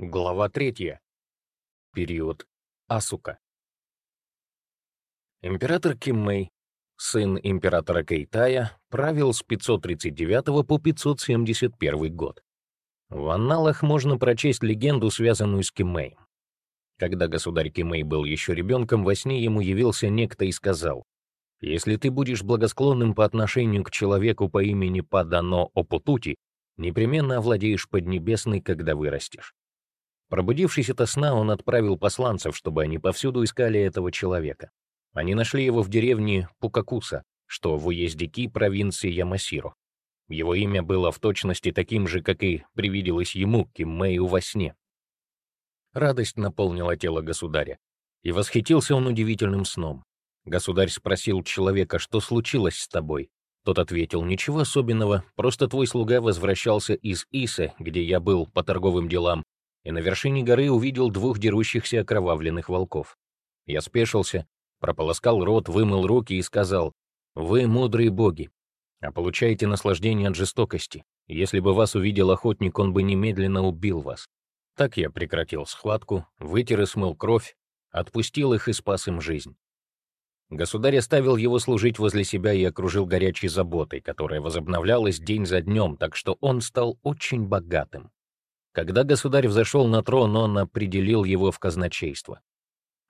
Глава 3. Период Асука. Император Киммэй, сын императора Кейтая, правил с 539 по 571 год. В анналах можно прочесть легенду, связанную с Киммэем. Когда государь Кимэй был еще ребенком, во сне ему явился некто и сказал, «Если ты будешь благосклонным по отношению к человеку по имени Падано Опутути, непременно овладеешь Поднебесной, когда вырастешь». Пробудившись ото сна, он отправил посланцев, чтобы они повсюду искали этого человека. Они нашли его в деревне Пукакуса, что в уезде Ки провинции Ямасиро. Его имя было в точности таким же, как и привиделось ему, Киммею, во сне. Радость наполнила тело государя, и восхитился он удивительным сном. Государь спросил человека, что случилось с тобой. Тот ответил, ничего особенного, просто твой слуга возвращался из Исы, где я был по торговым делам, и на вершине горы увидел двух дерущихся окровавленных волков. Я спешился, прополоскал рот, вымыл руки и сказал, «Вы мудрые боги, а получаете наслаждение от жестокости. Если бы вас увидел охотник, он бы немедленно убил вас. Так я прекратил схватку, вытер и смыл кровь, отпустил их и спас им жизнь. Государь оставил его служить возле себя и окружил горячей заботой, которая возобновлялась день за днем, так что он стал очень богатым. Когда государь взошел на трон, он определил его в казначейство.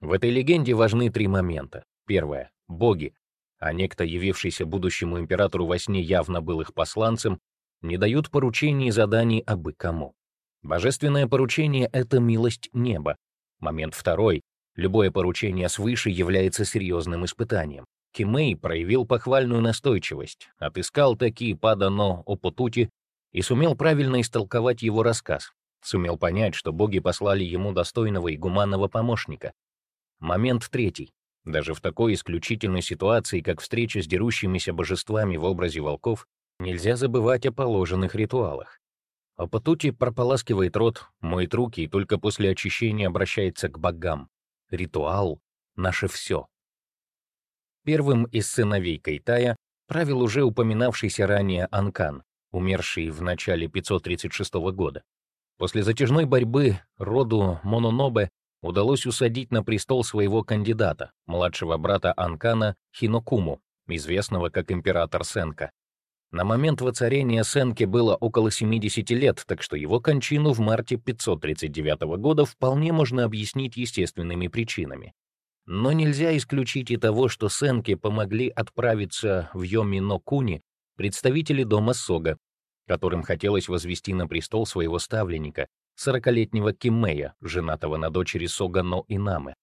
В этой легенде важны три момента. Первое — боги, а некто, явившийся будущему императору во сне, явно был их посланцем, не дают поручений и заданий абы кому. Божественное поручение — это милость неба. Момент второй. Любое поручение свыше является серьезным испытанием. Кимей проявил похвальную настойчивость, отыскал такие падано опутути и сумел правильно истолковать его рассказ, сумел понять, что боги послали ему достойного и гуманного помощника. Момент третий. Даже в такой исключительной ситуации, как встреча с дерущимися божествами в образе волков, нельзя забывать о положенных ритуалах. А Патути прополаскивает рот, моет руки и только после очищения обращается к богам. Ритуал — наше все. Первым из сыновей Кайтая правил уже упоминавшийся ранее Анкан, умерший в начале 536 года. После затяжной борьбы роду Мононобе удалось усадить на престол своего кандидата, младшего брата Анкана Хинокуму, известного как император Сенка. На момент воцарения Сенке было около 70 лет, так что его кончину в марте 539 года вполне можно объяснить естественными причинами. Но нельзя исключить и того, что Сенке помогли отправиться в Йоми-но-Куни представители дома Сога, которым хотелось возвести на престол своего ставленника, 40-летнего Киммея, женатого на дочери Сога Но Инамы.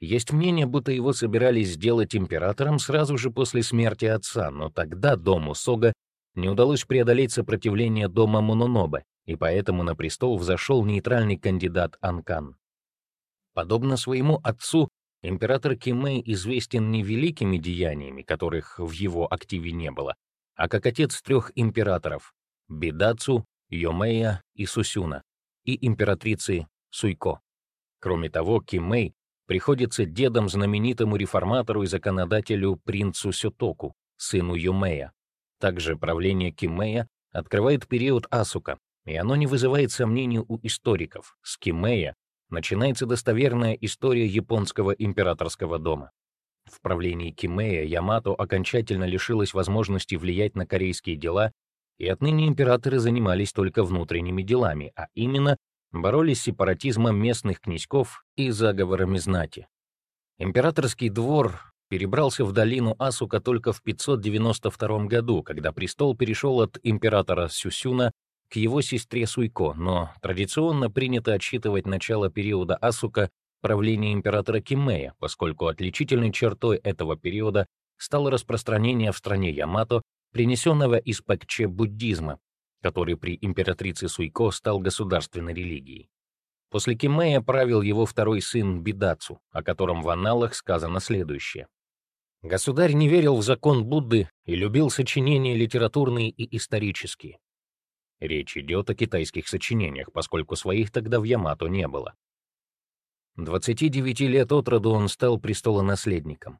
Есть мнение, будто его собирались сделать императором сразу же после смерти отца, но тогда дому Сога не удалось преодолеть сопротивление дома Мононобе, и поэтому на престол взошел нейтральный кандидат Анкан. Подобно своему отцу, император Кимэй известен не великими деяниями, которых в его активе не было, а как отец трех императоров — Бидацу, Йомея и Сусюна, и императрицы Суйко. Кроме того, Кимэй приходится дедом знаменитому реформатору и законодателю принцу Сютоку, сыну Юмея. Также правление Кимея открывает период Асука, и оно не вызывает сомнений у историков. С Кимея начинается достоверная история японского императорского дома. В правлении Кимея Ямато окончательно лишилась возможности влиять на корейские дела, и отныне императоры занимались только внутренними делами, а именно боролись с сепаратизмом местных князьков и заговорами знати. Императорский двор перебрался в долину Асука только в 592 году, когда престол перешел от императора Сюсюна к его сестре Суйко, но традиционно принято отсчитывать начало периода Асука правления императора Кимея, поскольку отличительной чертой этого периода стало распространение в стране Ямато принесенного из Пакче буддизма, который при императрице Суйко стал государственной религией. После Кимея правил его второй сын Бидацу, о котором в аналах сказано следующее. Государь не верил в закон Будды и любил сочинения литературные и исторические. Речь идет о китайских сочинениях, поскольку своих тогда в Ямато не было. 29 лет от роду он стал престолонаследником.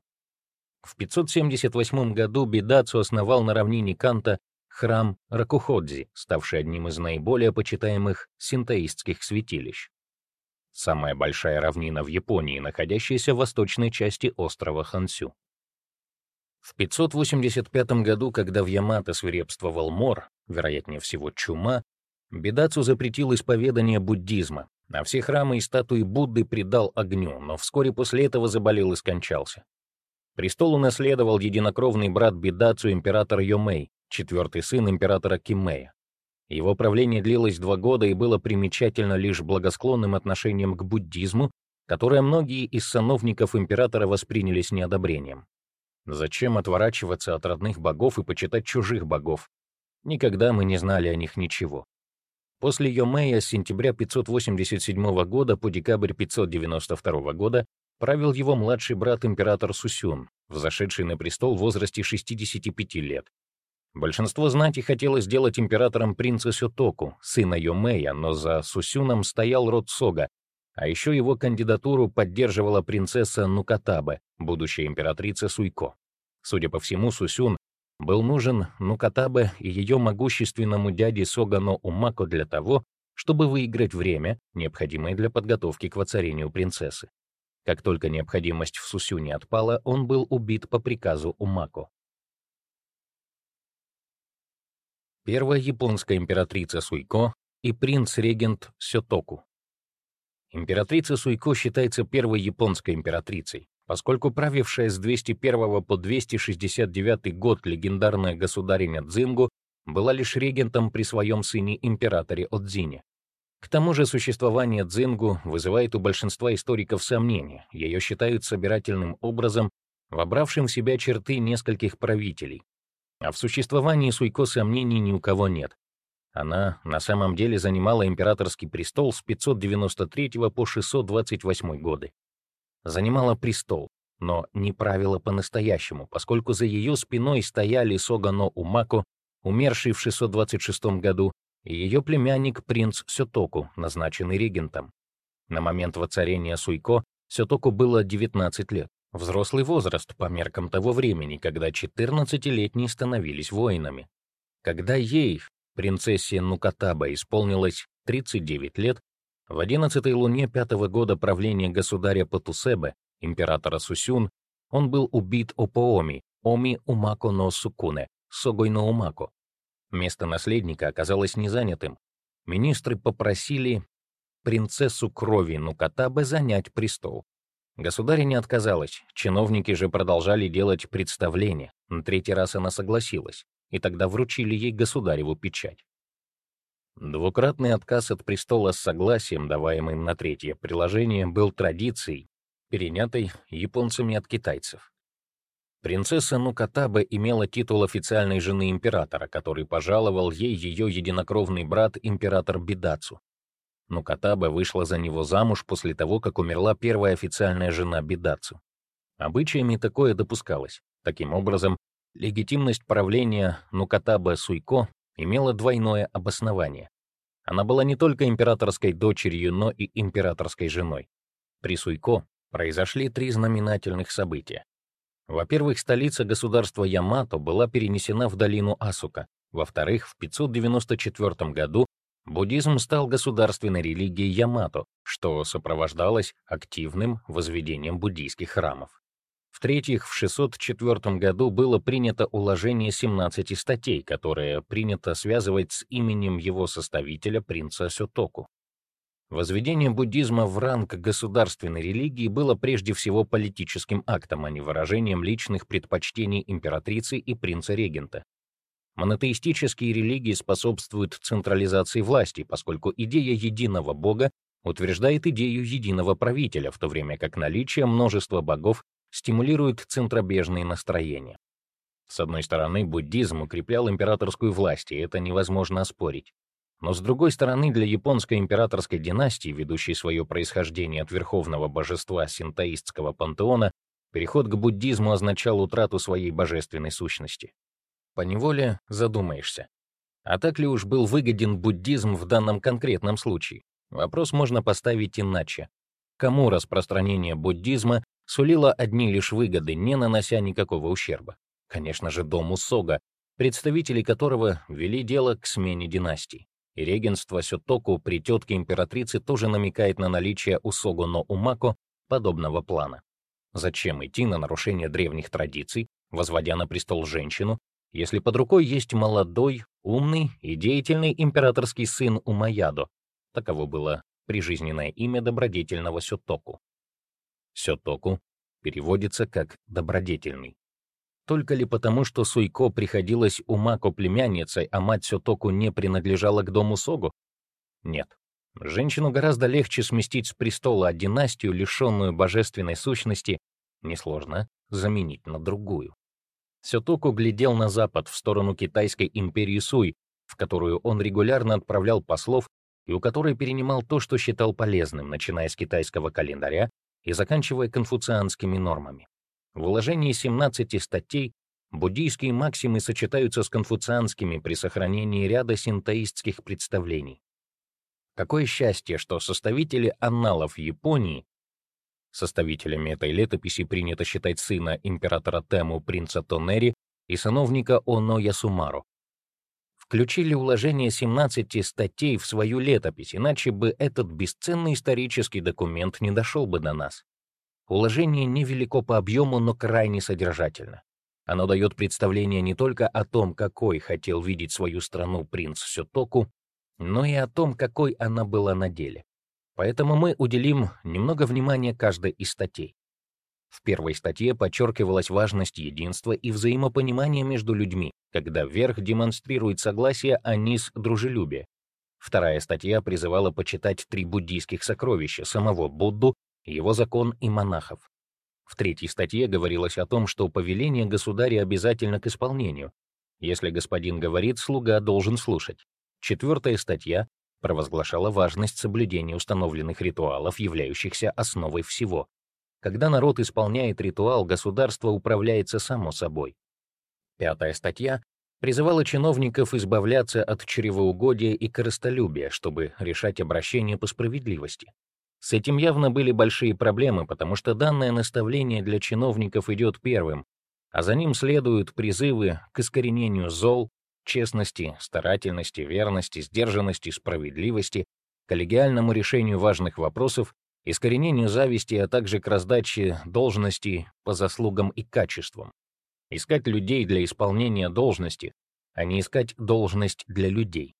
В 578 году Бидацу основал на равнине Канта храм Ракуходзи, ставший одним из наиболее почитаемых синтоистских святилищ. Самая большая равнина в Японии, находящаяся в восточной части острова Хансю. В 585 году, когда в Ямато свирепствовал мор, вероятнее всего чума, Бедацу запретил исповедание буддизма, а все храмы и статуи Будды предал огню, но вскоре после этого заболел и скончался. Престол унаследовал единокровный брат Бедацу император Йомей, четвертый сын императора Кимея. Его правление длилось два года и было примечательно лишь благосклонным отношением к буддизму, которое многие из сановников императора восприняли с неодобрением. Зачем отворачиваться от родных богов и почитать чужих богов? Никогда мы не знали о них ничего. После Йомея с сентября 587 года по декабрь 592 года правил его младший брат император Сусюн, взошедший на престол в возрасте 65 лет. Большинство знати хотело сделать императором принца Сётоку, сына Йомея, но за Сусюном стоял род Сога, а еще его кандидатуру поддерживала принцесса Нукатабе, будущая императрица Суйко. Судя по всему, Сусюн был нужен Нукатабе и ее могущественному дяде Согано Умако для того, чтобы выиграть время, необходимое для подготовки к воцарению принцессы. Как только необходимость в Сусюне отпала, он был убит по приказу Умако. Первая японская императрица Суйко и принц-регент Сётоку. Императрица Суйко считается первой японской императрицей, поскольку правившая с 201 по 269 год легендарная государиня Дзингу была лишь регентом при своем сыне императоре Отзине. К тому же существование Дзингу вызывает у большинства историков сомнения, ее считают собирательным образом, вобравшим в себя черты нескольких правителей, а в существовании Суйко сомнений ни у кого нет. Она на самом деле занимала императорский престол с 593 по 628 годы. Занимала престол, но не правила по-настоящему, поскольку за ее спиной стояли Согано Умако, умерший в 626 году, и ее племянник принц Сётоку, назначенный регентом. На момент воцарения Суйко Сётоку было 19 лет. Взрослый возраст по меркам того времени, когда 14-летние становились воинами. Когда ей, принцессе Нукатаба, исполнилось 39 лет, в 11-й луне пятого года правления государя Патусебе, императора Сусюн, он был убит Опооми, Оми Умако но Сукуне, Согой но Умако. Место наследника оказалось незанятым. Министры попросили принцессу крови Нукатабе занять престол. Государя не отказалась, чиновники же продолжали делать представления. На третий раз она согласилась, и тогда вручили ей государеву печать. Двукратный отказ от престола с согласием, даваемым на третье приложение, был традицией, перенятой японцами от китайцев. Принцесса Нукатабе имела титул официальной жены императора, который пожаловал ей ее единокровный брат император Бидацу но Катаба вышла за него замуж после того, как умерла первая официальная жена Бедацу. Обычаями такое допускалось. Таким образом, легитимность правления Нукатаба Суйко имела двойное обоснование. Она была не только императорской дочерью, но и императорской женой. При Суйко произошли три знаменательных события. Во-первых, столица государства Ямато была перенесена в долину Асука. Во-вторых, в 594 году Буддизм стал государственной религией Ямато, что сопровождалось активным возведением буддийских храмов. В-третьих, в 604 году было принято уложение 17 статей, которое принято связывать с именем его составителя, принца Сётоку. Возведение буддизма в ранг государственной религии было прежде всего политическим актом, а не выражением личных предпочтений императрицы и принца-регента. Монотеистические религии способствуют централизации власти, поскольку идея единого бога утверждает идею единого правителя, в то время как наличие множества богов стимулирует центробежные настроения. С одной стороны, буддизм укреплял императорскую власть, и это невозможно оспорить. Но с другой стороны, для японской императорской династии, ведущей свое происхождение от верховного божества синтоистского пантеона, переход к буддизму означал утрату своей божественной сущности поневоле задумаешься. А так ли уж был выгоден буддизм в данном конкретном случае? Вопрос можно поставить иначе. Кому распространение буддизма сулило одни лишь выгоды, не нанося никакого ущерба? Конечно же, дому Сога, представители которого вели дело к смене династий. И регенство Сётоку при тетке императрицы тоже намекает на наличие у Сого но Умако подобного плана. Зачем идти на нарушение древних традиций, возводя на престол женщину, если под рукой есть молодой, умный и деятельный императорский сын Умаядо? Таково было прижизненное имя добродетельного Сётоку. Сётоку переводится как «добродетельный». Только ли потому, что Суйко приходилось Умако племянницей, а мать Сётоку не принадлежала к дому Согу? Нет. Женщину гораздо легче сместить с престола, а династию, лишенную божественной сущности, несложно заменить на другую. Сётоку глядел на запад, в сторону китайской империи Суй, в которую он регулярно отправлял послов и у которой перенимал то, что считал полезным, начиная с китайского календаря и заканчивая конфуцианскими нормами. В уложении 17 статей буддийские максимы сочетаются с конфуцианскими при сохранении ряда синтоистских представлений. Какое счастье, что составители анналов Японии, составителями этой летописи принято считать сына императора Тему принца Тонери и сановника Оно Ясумару, включили уложение 17 статей в свою летопись, иначе бы этот бесценный исторический документ не дошел бы до нас. Уложение невелико по объему, но крайне содержательно. Оно дает представление не только о том, какой хотел видеть свою страну принц Сётоку, но и о том, какой она была на деле. Поэтому мы уделим немного внимания каждой из статей. В первой статье подчеркивалась важность единства и взаимопонимания между людьми, когда верх демонстрирует согласие, а низ — дружелюбие. Вторая статья призывала почитать три буддийских сокровища — самого Будду, его закон и монахов. В третьей статье говорилось о том, что повеление государя обязательно к исполнению. Если господин говорит, слуга должен слушать. Четвертая статья провозглашала важность соблюдения установленных ритуалов, являющихся основой всего. Когда народ исполняет ритуал, государство управляется само собой. Пятая статья призывала чиновников избавляться от чревоугодия и корыстолюбия, чтобы решать обращения по справедливости. С этим явно были большие проблемы, потому что данное наставление для чиновников идет первым, а за ним следуют призывы к искоренению зол, честности, старательности, верности, сдержанности, справедливости, коллегиальному решению важных вопросов, искоренению зависти, а также к раздаче должностей по заслугам и качествам. Искать людей для исполнения должности, а не искать должность для людей.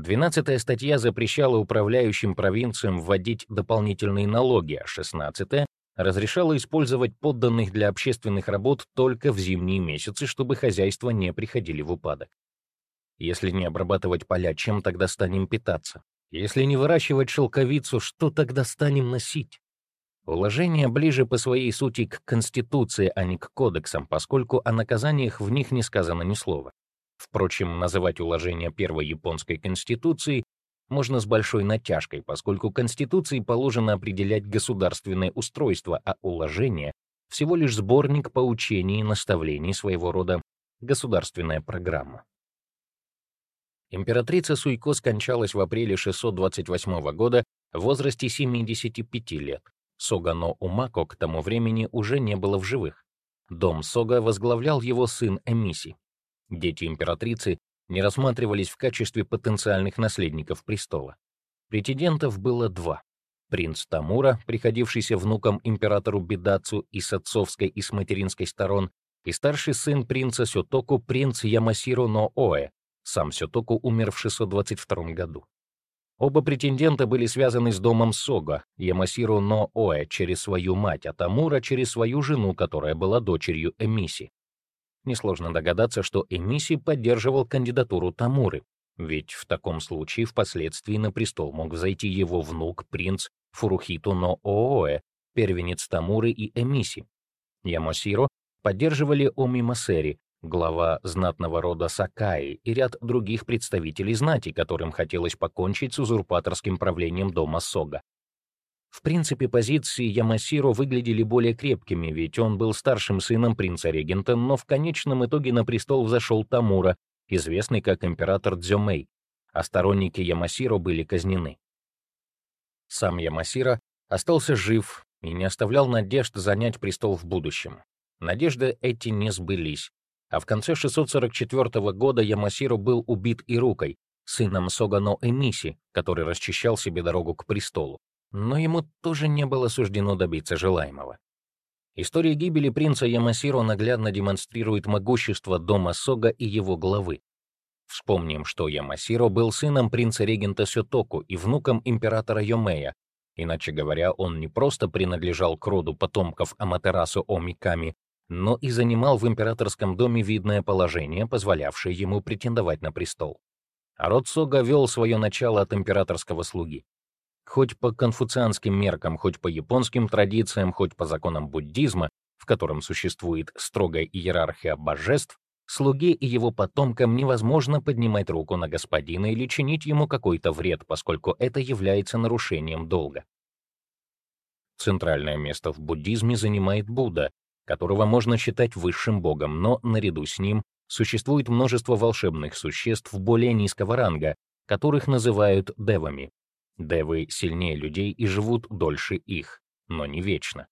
Двенадцатая статья запрещала управляющим провинциям вводить дополнительные налоги, а шестнадцатая разрешала использовать подданных для общественных работ только в зимние месяцы, чтобы хозяйства не приходили в упадок. Если не обрабатывать поля, чем тогда станем питаться? Если не выращивать шелковицу, что тогда станем носить? Уложение ближе по своей сути к Конституции, а не к кодексам, поскольку о наказаниях в них не сказано ни слова. Впрочем, называть уложение первой японской Конституции можно с большой натяжкой, поскольку Конституции положено определять государственное устройство, а уложение — всего лишь сборник поучений и наставлений своего рода государственная программа. Императрица Суйко скончалась в апреле 628 года в возрасте 75 лет. Согано Умако к тому времени уже не было в живых. Дом Сога возглавлял его сын Эмиси. Дети императрицы не рассматривались в качестве потенциальных наследников престола. Претендентов было два. Принц Тамура, приходившийся внуком императору Бидацу и с отцовской, и с материнской сторон, и старший сын принца Сётоку, принц Ямасиро но Оэ, сам Сётоку умер в 622 году. Оба претендента были связаны с домом Сога, Ямасиру но Оэ через свою мать, а Тамура через свою жену, которая была дочерью Эмиси. Несложно догадаться, что Эмиси поддерживал кандидатуру Тамуры, ведь в таком случае впоследствии на престол мог взойти его внук, принц Фурухито но Оэ, первенец Тамуры и Эмиси. Ямасиро поддерживали Омимасери, глава знатного рода Сакаи и ряд других представителей знати, которым хотелось покончить с узурпаторским правлением дома Сога. В принципе, позиции Ямасиро выглядели более крепкими, ведь он был старшим сыном принца-регента, но в конечном итоге на престол взошел Тамура, известный как император Дзёмэй, а сторонники Ямасиро были казнены. Сам Ямасира остался жив и не оставлял надежд занять престол в будущем. Надежды эти не сбылись, а в конце 644 года Ямасиро был убит Ирукой, сыном Согано Эмиси, который расчищал себе дорогу к престолу. Но ему тоже не было суждено добиться желаемого. История гибели принца Ямасиро наглядно демонстрирует могущество дома Сога и его главы. Вспомним, что Ямасиро был сыном принца-регента Сётоку и внуком императора Йомея. Иначе говоря, он не просто принадлежал к роду потомков Аматерасу Омиками, но и занимал в императорском доме видное положение, позволявшее ему претендовать на престол. А род Сога вел свое начало от императорского слуги. Хоть по конфуцианским меркам, хоть по японским традициям, хоть по законам буддизма, в котором существует строгая иерархия божеств, слуге и его потомкам невозможно поднимать руку на господина или чинить ему какой-то вред, поскольку это является нарушением долга. Центральное место в буддизме занимает Будда, которого можно считать высшим богом, но наряду с ним существует множество волшебных существ более низкого ранга, которых называют девами. Девы сильнее людей и живут дольше их, но не вечно.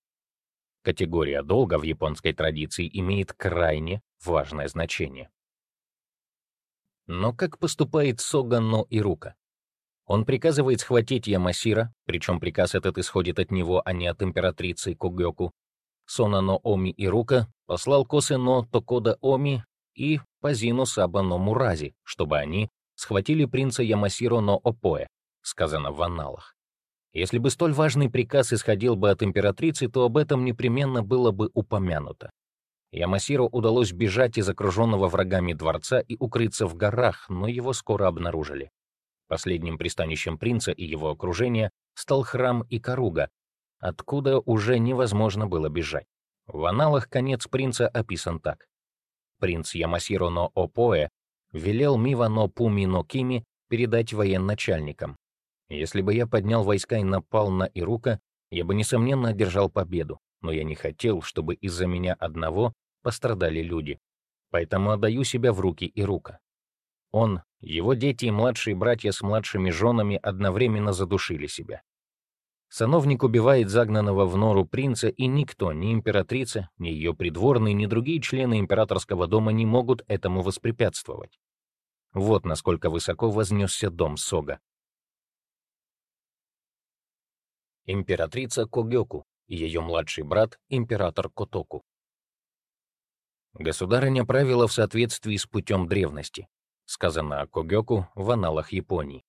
Категория долга в японской традиции имеет крайне важное значение. Но как поступает Согано Ирука? Он приказывает схватить Ямасира, причем приказ этот исходит от него, а не от императрицы Когёку, Сонано Оми Ирука послал Косено Токода Оми и Пазину Сабано Мурази, чтобы они схватили принца Ямасиро но Опоэ, сказано в анналах. Если бы столь важный приказ исходил бы от императрицы, то об этом непременно было бы упомянуто. Ямасиро удалось бежать из окруженного врагами дворца и укрыться в горах, но его скоро обнаружили. Последним пристанищем принца и его окружения стал храм Икаруга, откуда уже невозможно было бежать. В аналах конец принца описан так. Принц Ямасиро но Опоэ велел Мива но Пуми но Кими передать военачальникам. Если бы я поднял войска и напал на Ирука, я бы, несомненно, одержал победу, но я не хотел, чтобы из-за меня одного пострадали люди. Поэтому отдаю себя в руки Ирука. Он, его дети и младшие братья с младшими женами одновременно задушили себя. Сановник убивает загнанного в нору принца, и никто, ни императрица, ни ее придворные, ни другие члены императорского дома не могут этому воспрепятствовать. Вот насколько высоко вознесся дом Сога. Императрица Когёку и ее младший брат, император Котоку. Государыня правила в соответствии с путем древности, сказано о Когёку в аналах Японии.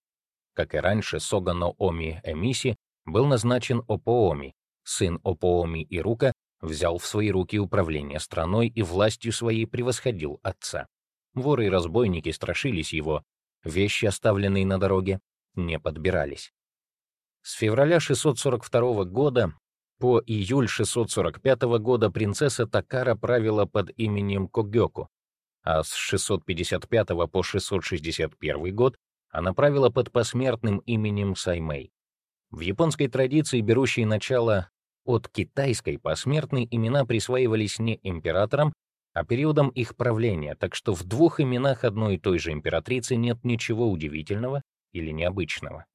Как и раньше, Согано Оми Эмиси был назначен Опооми. Сын Опооми Ирука взял в свои руки управление страной и властью своей превосходил отца. Воры и разбойники страшились его, вещи, оставленные на дороге, не подбирались. С февраля 642 года по июль 645 года принцесса Такара правила под именем Когёку, а с 655 по 661 год она правила под посмертным именем Саймэй. В японской традиции, берущей начало от китайской, посмертные имена присваивались не императорам, а периодом их правления, так что в двух именах одной и той же императрицы нет ничего удивительного или необычного.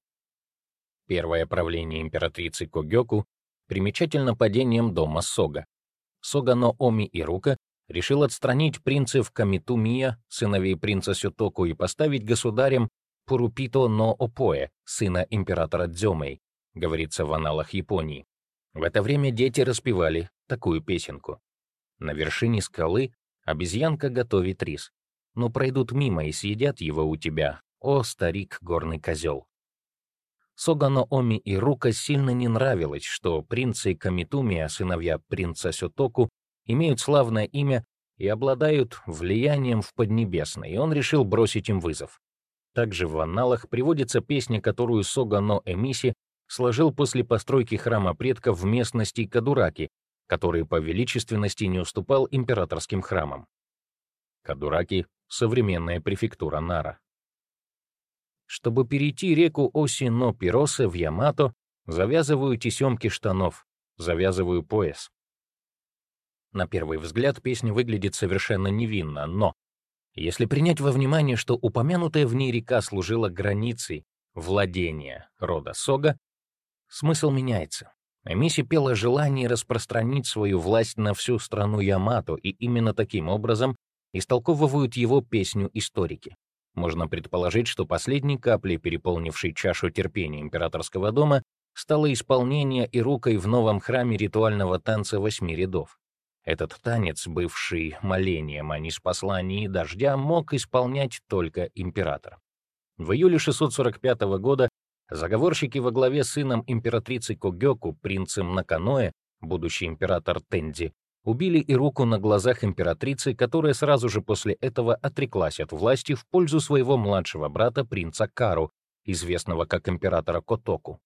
Первое правление императрицы Когёку примечательно падением дома Сога. Согано Оми Ирука решил отстранить принцев Камитумия, сыновей принца Сютоку, и поставить государем Пурупито но Опоэ, сына императора Дзёмэй, говорится в аналах Японии. В это время дети распевали такую песенку. На вершине скалы обезьянка готовит рис, но пройдут мимо и съедят его у тебя, о, старик горный козел. Согано Оми и Рука сильно не нравилось, что принцы Камитумия, сыновья принца Сётоку, имеют славное имя и обладают влиянием в Поднебесной, и он решил бросить им вызов. Также в аналах приводится песня, которую Согано Эмиси сложил после постройки храма предков в местности Кадураки, который по величественности не уступал императорским храмам. Кадураки — современная префектура Нара. Чтобы перейти реку Осино-Пиросе в Ямато, завязываю тесемки штанов, завязываю пояс. На первый взгляд песня выглядит совершенно невинно, но если принять во внимание, что упомянутая в ней река служила границей владения рода Сога, смысл меняется. Эмиси пела желание распространить свою власть на всю страну Ямато, и именно таким образом истолковывают его песню историки. Можно предположить, что последней каплей, переполнившей чашу терпения императорского дома, стало исполнение и рукой в новом храме ритуального танца восьми рядов. Этот танец, бывший молением, а не с посланий дождя, мог исполнять только император. В июле 645 года заговорщики во главе с сыном императрицы Когёку, принцем Наканоэ, будущий император Тенди, убили и руку на глазах императрицы, которая сразу же после этого отреклась от власти в пользу своего младшего брата принца Кару, известного как императора Котоку.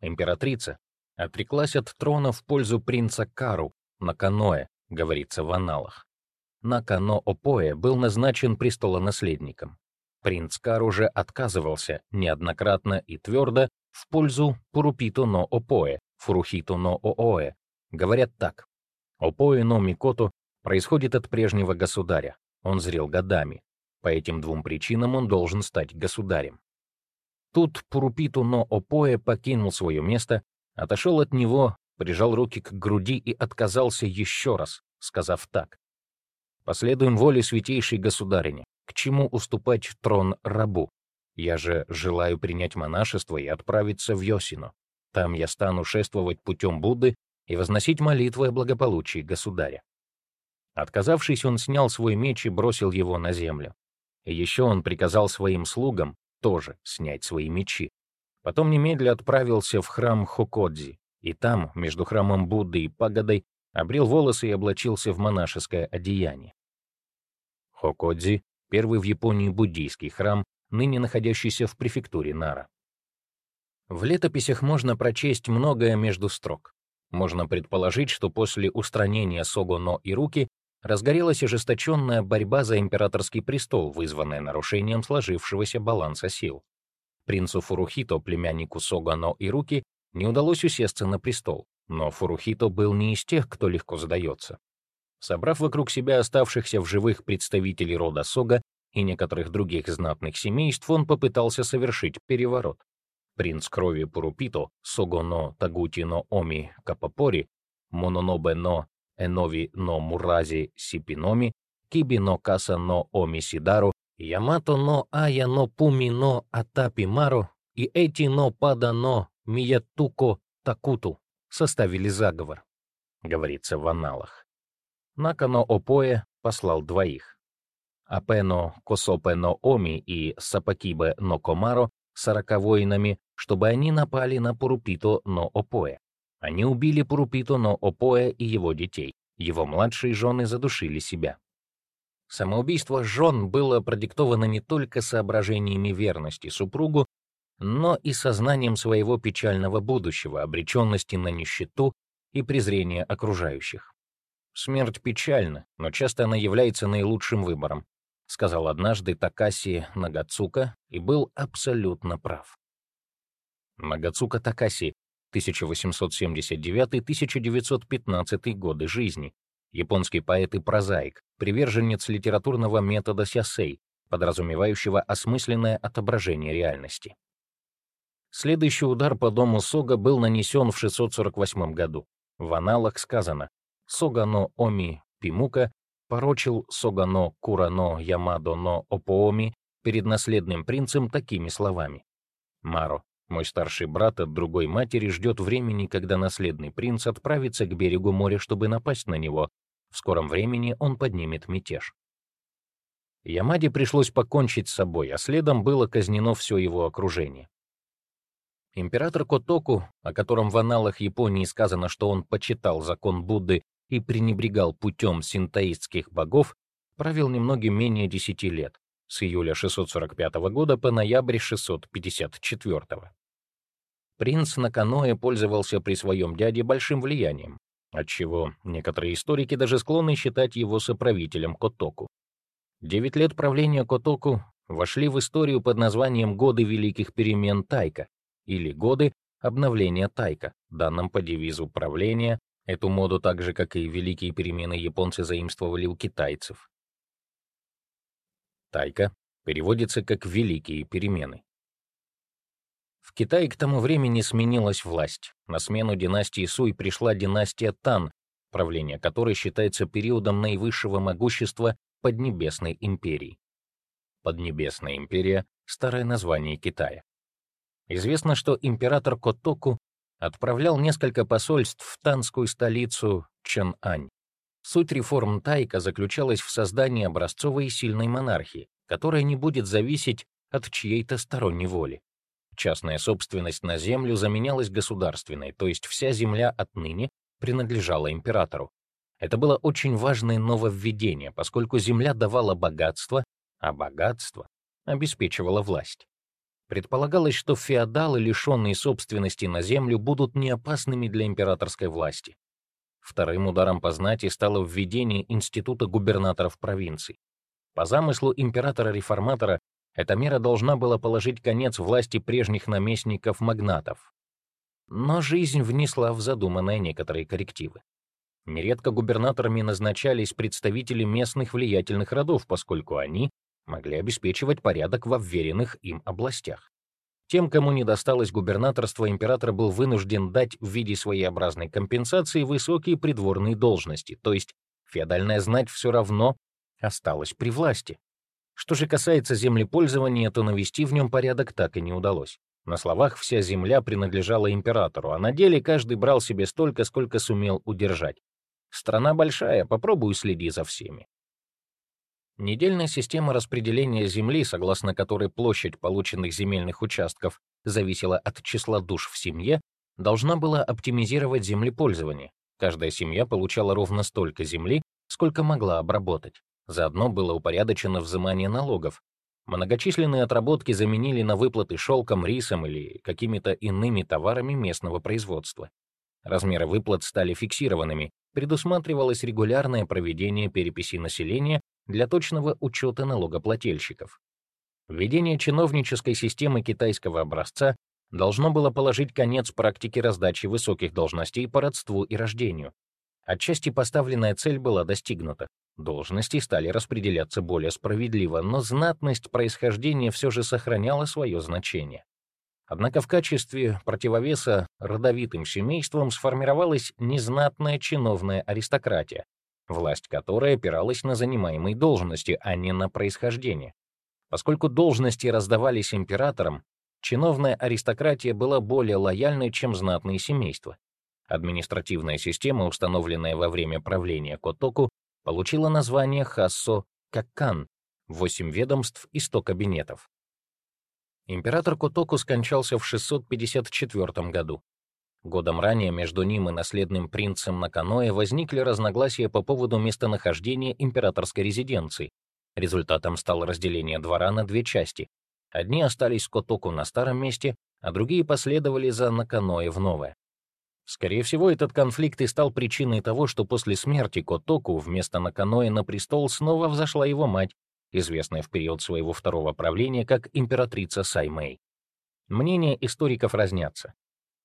Императрица отреклась от трона в пользу принца Кару, Наканоэ, говорится в аналах. Накано Опоэ был назначен престолонаследником. Принц Кар уже отказывался неоднократно и твердо в пользу Пурупито но Опоэ, Фурухито но Ооэ. Говорят так. Опоэ но Микото происходит от прежнего государя. Он зрел годами. По этим двум причинам он должен стать государем. Тут Пурупиту но Опоэ покинул свое место, отошел от него прижал руки к груди и отказался еще раз, сказав так. «Последуем воле святейшей государыни. К чему уступать трон рабу? Я же желаю принять монашество и отправиться в Йосину. Там я стану шествовать путем Будды и возносить молитвы о благополучии государя». Отказавшись, он снял свой меч и бросил его на землю. И еще он приказал своим слугам тоже снять свои мечи. Потом немедля отправился в храм Хокодзи, и там, между храмом Будды и пагодой, обрел волосы и облачился в монашеское одеяние. Хокодзи — первый в Японии буддийский храм, ныне находящийся в префектуре Нара. В летописях можно прочесть многое между строк. Можно предположить, что после устранения Сого-но и Руки разгорелась ожесточенная борьба за императорский престол, вызванная нарушением сложившегося баланса сил. Принцу Фурухито, племяннику Сого-но и Руки, не удалось усесться на престол, но Фурухито был не из тех, кто легко сдается. Собрав вокруг себя оставшихся в живых представителей рода Сога и некоторых других знатных семейств, он попытался совершить переворот. Принц крови Пурупито, Сого-но Тагути-но Оми Капапори, Мононобе-но Энови но Мурази Сипиноми, Киби-но Каса-но Оми Сидару, Ямато-но Ая-но Пуми-но Атапи-маро и Эти-но Пада-но Миятуко Такуту составили заговор, говорится в аналах. Накано Опоэ послал двоих. Апено Косопено Оми и Сапакибе но Комаро сорока воинами, чтобы они напали на Пурупито но Опоэ. Они убили Пурупито но Опоэ и его детей. Его младшие жены задушили себя. Самоубийство жен было продиктовано не только соображениями верности супругу, но и сознанием своего печального будущего, обреченности на нищету и презрение окружающих. «Смерть печальна, но часто она является наилучшим выбором», сказал однажды Такаси Нагацука и был абсолютно прав. Нагацука Такаси, 1879-1915 годы жизни, японский поэт и прозаик, приверженец литературного метода сясей, подразумевающего осмысленное отображение реальности. Следующий удар по дому Сога был нанесен в 648 году. В аналах сказано «Согано Оми Пимука порочил Согано Курано Ямадо но Опооми перед наследным принцем такими словами. «Маро, мой старший брат от другой матери ждет времени, когда наследный принц отправится к берегу моря, чтобы напасть на него. В скором времени он поднимет мятеж». Ямаде пришлось покончить с собой, а следом было казнено все его окружение. Император Котоку, о котором в аналах Японии сказано, что он почитал закон Будды и пренебрегал путем синтоистских богов, правил немногим менее 10 лет, с июля 645 года по ноябрь 654. Принц Наканоэ пользовался при своем дяде большим влиянием, отчего некоторые историки даже склонны считать его соправителем Котоку. Девять лет правления Котоку вошли в историю под названием «Годы великих перемен Тайка», или годы обновления тайка, данным по девизу правления. Эту моду так же, как и великие перемены, японцы заимствовали у китайцев. Тайка переводится как «великие перемены». В Китае к тому времени сменилась власть. На смену династии Суй пришла династия Тан, правление которой считается периодом наивысшего могущества Поднебесной империи. Поднебесная империя — старое название Китая. Известно, что император Котоку отправлял несколько посольств в танскую столицу Чэнань. Суть реформ Тайка заключалась в создании образцовой и сильной монархии, которая не будет зависеть от чьей-то сторонней воли. Частная собственность на землю заменялась государственной, то есть вся земля отныне принадлежала императору. Это было очень важное нововведение, поскольку земля давала богатство, а богатство обеспечивало власть. Предполагалось, что феодалы, лишенные собственности на землю, будут неопасными для императорской власти. Вторым ударом по знати стало введение института губернаторов провинций. По замыслу императора-реформатора эта мера должна была положить конец власти прежних наместников-магнатов. Но жизнь внесла в задуманное некоторые коррективы. Нередко губернаторами назначались представители местных влиятельных родов, поскольку они могли обеспечивать порядок в обверенных им областях. Тем, кому не досталось губернаторство, император был вынужден дать в виде своеобразной компенсации высокие придворные должности, то есть феодальная знать все равно осталась при власти. Что же касается землепользования, то навести в нем порядок так и не удалось. На словах вся земля принадлежала императору, а на деле каждый брал себе столько, сколько сумел удержать. Страна большая, попробуй следи за всеми. Недельная система распределения земли, согласно которой площадь полученных земельных участков зависела от числа душ в семье, должна была оптимизировать землепользование. Каждая семья получала ровно столько земли, сколько могла обработать. Заодно было упорядочено взимание налогов. Многочисленные отработки заменили на выплаты шелком, рисом или какими-то иными товарами местного производства. Размеры выплат стали фиксированными, предусматривалось регулярное проведение переписи населения для точного учета налогоплательщиков. Введение чиновнической системы китайского образца должно было положить конец практике раздачи высоких должностей по родству и рождению. Отчасти поставленная цель была достигнута. Должности стали распределяться более справедливо, но знатность происхождения все же сохраняла свое значение. Однако в качестве противовеса родовитым семействам сформировалась незнатная чиновная аристократия, власть которой опиралась на занимаемые должности, а не на происхождение. Поскольку должности раздавались императорам, чиновная аристократия была более лояльной, чем знатные семейства. Административная система, установленная во время правления Котоку, получила название Хассо Каккан — восемь ведомств и сто кабинетов. Император Котоку скончался в 654 году. Годом ранее между ним и наследным принцем Наканоэ возникли разногласия по поводу местонахождения императорской резиденции. Результатом стало разделение двора на две части. Одни остались Котоку на старом месте, а другие последовали за Наканоэ в новое. Скорее всего, этот конфликт и стал причиной того, что после смерти Котоку вместо Наканоэ на престол снова взошла его мать, известная в период своего второго правления как императрица Саймэй. Мнения историков разнятся.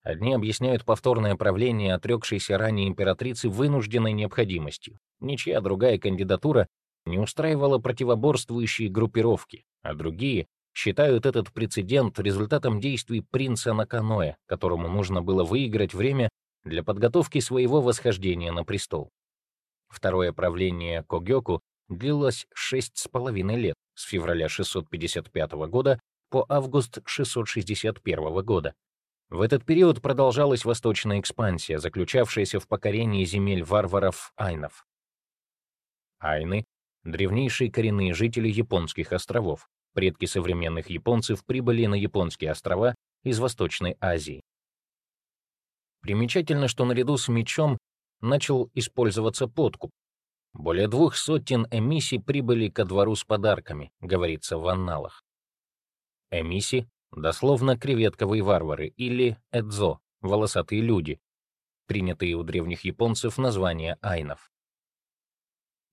Одни объясняют повторное правление отрекшейся ранее императрицы вынужденной необходимостью. Ничья другая кандидатура не устраивала противоборствующие группировки, а другие считают этот прецедент результатом действий принца Наканоэ, которому нужно было выиграть время для подготовки своего восхождения на престол. Второе правление Когёку длилось шесть с половиной лет, с февраля 655 года по август 661 года. В этот период продолжалась восточная экспансия, заключавшаяся в покорении земель варваров-айнов. Айны — древнейшие коренные жители японских островов. Предки современных японцев прибыли на японские острова из Восточной Азии. Примечательно, что наряду с мечом начал использоваться подкуп. Более двух сотен эмиссий прибыли ко двору с подарками, говорится в анналах. Эмиси — дословно креветковые варвары, или эдзо — волосатые люди, принятые у древних японцев названия айнов.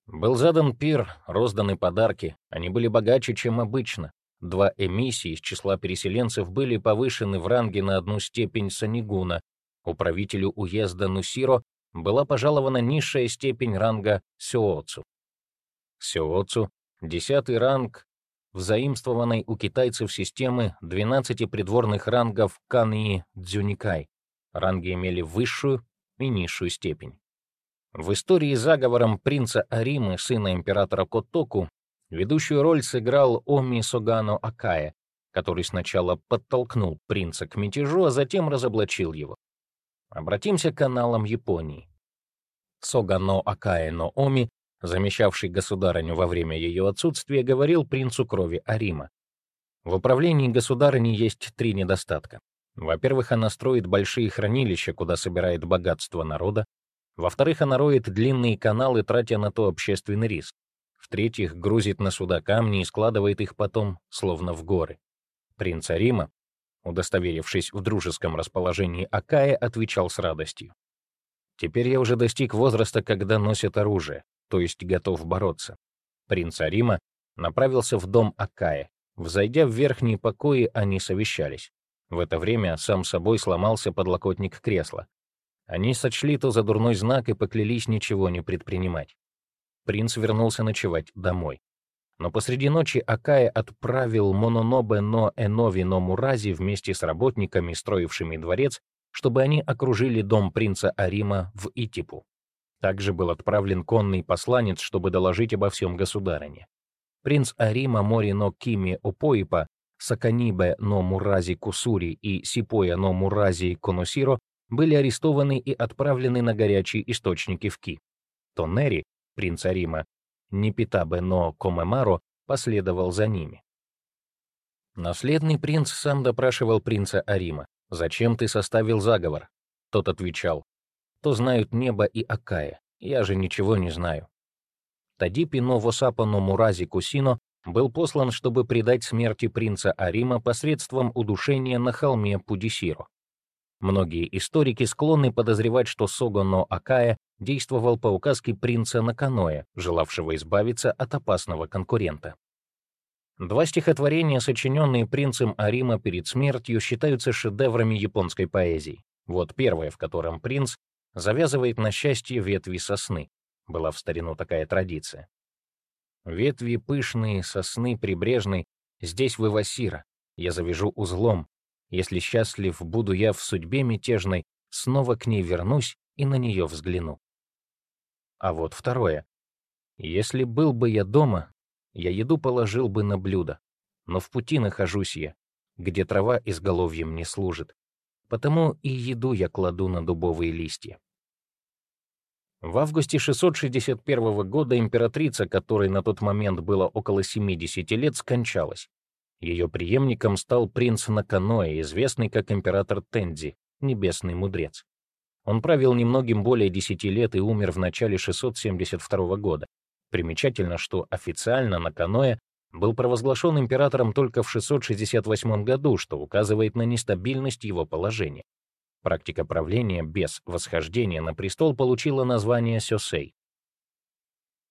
Был задан пир, розданы подарки, они были богаче, чем обычно. Два эмиссии из числа переселенцев были повышены в ранге на одну степень санигуна. Управителю уезда Нусиро была пожалована низшая степень ранга сёоцу. Сёоцу — десятый ранг взаимствованной у китайцев системы 12 придворных рангов Каньи Дзюникай. Ранги имели высшую и низшую степень. В истории заговором принца Аримы, сына императора Котоку, ведущую роль сыграл Оми Согано Акая, который сначала подтолкнул принца к мятежу, а затем разоблачил его. Обратимся к каналам Японии. Согано Акая но Оми, замещавший государыню во время ее отсутствия, говорил принцу крови Арима. В управлении государыней есть три недостатка. Во-первых, она строит большие хранилища, куда собирает богатство народа. Во-вторых, она роет длинные каналы, тратя на то общественный риск. В-третьих, грузит на суда камни и складывает их потом, словно в горы. Принц Арима, удостоверившись в дружеском расположении Акая, отвечал с радостью. «Теперь я уже достиг возраста, когда носят оружие, то есть готов бороться». Принц Арима направился в дом Акая. Взойдя в верхние покои, они совещались. В это время сам собой сломался подлокотник кресла. Они сочли то за дурной знак и поклялись ничего не предпринимать. Принц вернулся ночевать домой. Но посреди ночи Акая отправил Мононобе но Энови но Мурази вместе с работниками, строившими дворец, чтобы они окружили дом принца Арима в Итипу. Также был отправлен конный посланец, чтобы доложить обо всем государине. Принц Арима Мори но Кими Опоипа Саканибе но Мурази Кусури и Сипоя но Мурази Коносиро были арестованы и отправлены на горячие источники в Ки. Тоннери, принц Арима, Непитабе но Комемаро последовал за ними. Наследный принц сам допрашивал принца Арима. «Зачем ты составил заговор?» Тот отвечал. «То знают небо и Акая, я же ничего не знаю». Тадипи Новосапа Мурази Кусино был послан, чтобы предать смерти принца Арима посредством удушения на холме Пудисиро. Многие историки склонны подозревать, что Согоно Акая действовал по указке принца Наканоя, желавшего избавиться от опасного конкурента. Два стихотворения, сочиненные принцем Арима перед смертью, считаются шедеврами японской поэзии. Вот первое, в котором принц завязывает на счастье ветви сосны. Была в старину такая традиция. Ветви пышные, сосны прибрежной, здесь в Ивасира. Я завяжу узлом. Если счастлив буду я в судьбе мятежной, снова к ней вернусь и на нее взгляну. А вот второе. Если был бы я дома, я еду положил бы на блюдо. Но в пути нахожусь я, где трава изголовьем не служит. Потому и еду я кладу на дубовые листья. В августе 661 года императрица, которой на тот момент было около 70 лет, скончалась. Ее преемником стал принц Наканоэ, известный как император Тензи, небесный мудрец. Он правил немногим более 10 лет и умер в начале 672 года. Примечательно, что официально Наканоэ был провозглашен императором только в 668 году, что указывает на нестабильность его положения. Практика правления без восхождения на престол получила название сёсей.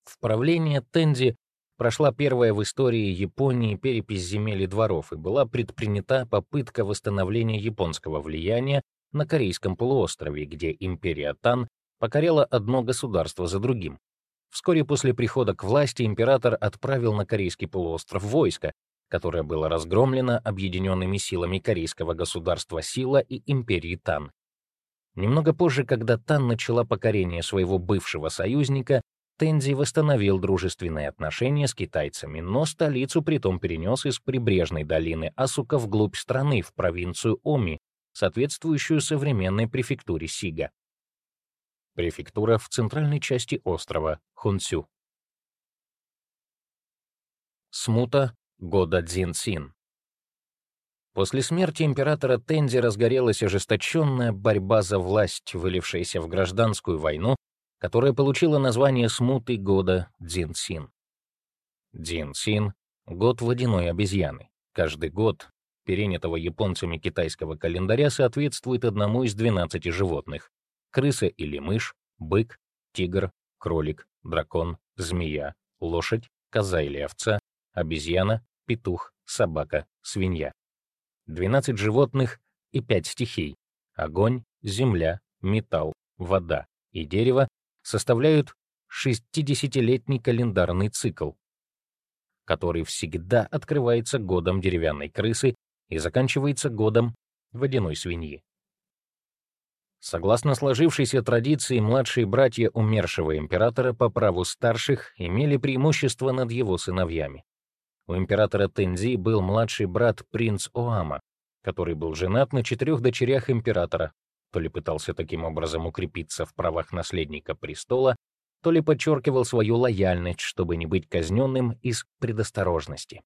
В правление Тензи прошла первая в истории Японии перепись земель и дворов и была предпринята попытка восстановления японского влияния на Корейском полуострове, где империя Тан покоряла одно государство за другим. Вскоре после прихода к власти император отправил на Корейский полуостров войско, которое было разгромлено объединенными силами корейского государства Сила и империи Тан. Немного позже, когда Тан начала покорение своего бывшего союзника, Тензи восстановил дружественные отношения с китайцами, но столицу притом перенес из прибрежной долины Асука вглубь страны, в провинцию Оми, соответствующую современной префектуре Сига. Префектура в центральной части острова Хунцю. Смута года Дзинсин. После смерти императора Тензи разгорелась ожесточенная борьба за власть, вылившаяся в гражданскую войну, которая получила название смуты года Дзинсин. Дзинсин — год водяной обезьяны. Каждый год перенятого японцами китайского календаря соответствует одному из 12 животных — крыса или мышь, бык, тигр, кролик, дракон, змея, лошадь, коза или овца, обезьяна, петух, собака, свинья. 12 животных и 5 стихий — огонь, земля, металл, вода и дерево составляют 60-летний календарный цикл, который всегда открывается годом деревянной крысы и заканчивается годом водяной свиньи. Согласно сложившейся традиции, младшие братья умершего императора по праву старших имели преимущество над его сыновьями. У императора Тензи был младший брат принц Оама, который был женат на четырех дочерях императора, то ли пытался таким образом укрепиться в правах наследника престола, то ли подчеркивал свою лояльность, чтобы не быть казненным из предосторожности.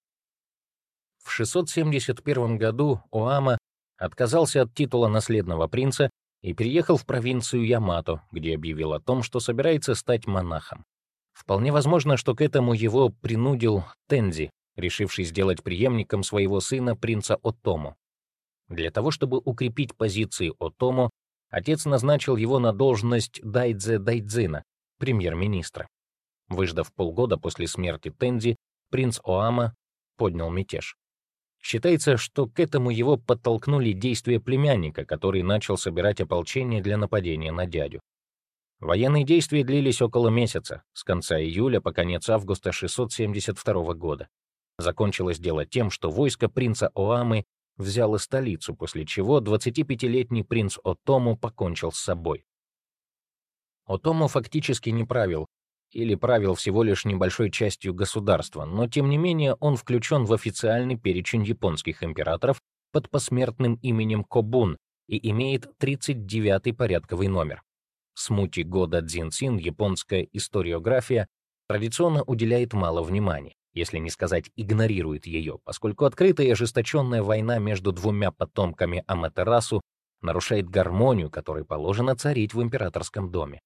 В 671 году Оама отказался от титула наследного принца и переехал в провинцию Ямато, где объявил о том, что собирается стать монахом. Вполне возможно, что к этому его принудил Тензи, решивший сделать преемником своего сына принца Отому. Для того, чтобы укрепить позиции Отому, отец назначил его на должность Дайдзе Дайдзина, премьер-министра. Выждав полгода после смерти Тензи, принц Оама поднял мятеж. Считается, что к этому его подтолкнули действия племянника, который начал собирать ополчение для нападения на дядю. Военные действия длились около месяца, с конца июля по конец августа 672 года. Закончилось дело тем, что войско принца Оамы взяло столицу, после чего 25-летний принц Отому покончил с собой. Отому фактически не правил, или правил всего лишь небольшой частью государства, но тем не менее он включен в официальный перечень японских императоров под посмертным именем Кобун и имеет 39-й порядковый номер. Смути года Дзинцин японская историография традиционно уделяет мало внимания, если не сказать игнорирует ее, поскольку открытая и ожесточенная война между двумя потомками Аматерасу нарушает гармонию, которой положено царить в императорском доме.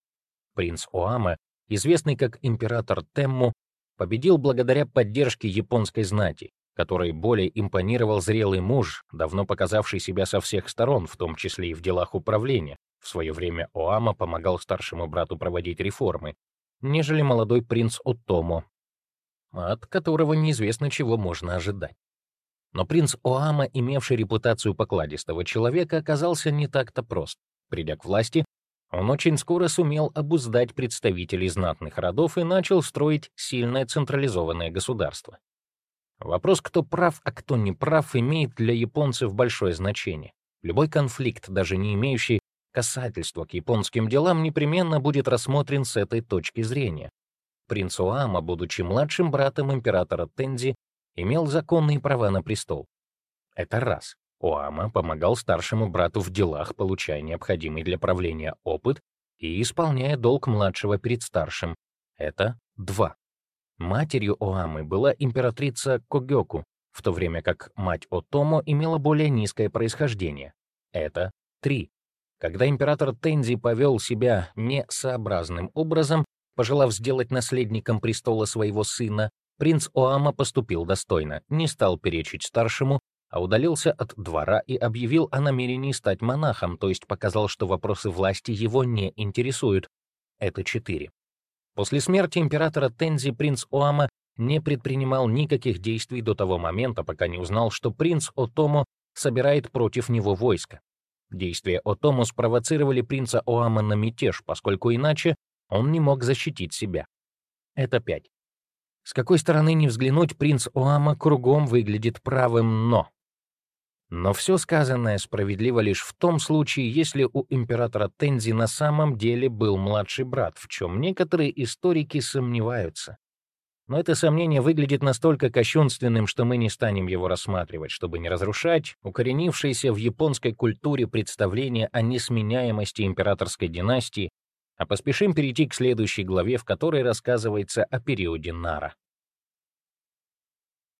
Принц Оама известный как император Темму, победил благодаря поддержке японской знати, которой более импонировал зрелый муж, давно показавший себя со всех сторон, в том числе и в делах управления. В свое время Оама помогал старшему брату проводить реформы, нежели молодой принц Отомо, от которого неизвестно, чего можно ожидать. Но принц Оама, имевший репутацию покладистого человека, оказался не так-то прост. Придя к власти, он очень скоро сумел обуздать представителей знатных родов и начал строить сильное централизованное государство. Вопрос, кто прав, а кто не прав, имеет для японцев большое значение. Любой конфликт, даже не имеющий касательства к японским делам, непременно будет рассмотрен с этой точки зрения. Принц Уама, будучи младшим братом императора Тензи, имел законные права на престол. Это раз. Оама помогал старшему брату в делах, получая необходимый для правления опыт и исполняя долг младшего перед старшим. Это два. Матерью Оамы была императрица Когёку, в то время как мать Отомо имела более низкое происхождение. Это три. Когда император Тензи повел себя несообразным образом, пожелав сделать наследником престола своего сына, принц Оама поступил достойно, не стал перечить старшему а удалился от двора и объявил о намерении стать монахом, то есть показал, что вопросы власти его не интересуют. Это четыре. После смерти императора Тензи принц Оама не предпринимал никаких действий до того момента, пока не узнал, что принц Отому собирает против него войско. Действия Отому спровоцировали принца Оама на мятеж, поскольку иначе он не мог защитить себя. Это пять. С какой стороны ни взглянуть, принц Оама кругом выглядит правым «но». Но все сказанное справедливо лишь в том случае, если у императора Тензи на самом деле был младший брат, в чем некоторые историки сомневаются. Но это сомнение выглядит настолько кощунственным, что мы не станем его рассматривать, чтобы не разрушать укоренившееся в японской культуре представление о несменяемости императорской династии, а поспешим перейти к следующей главе, в которой рассказывается о периоде Нара.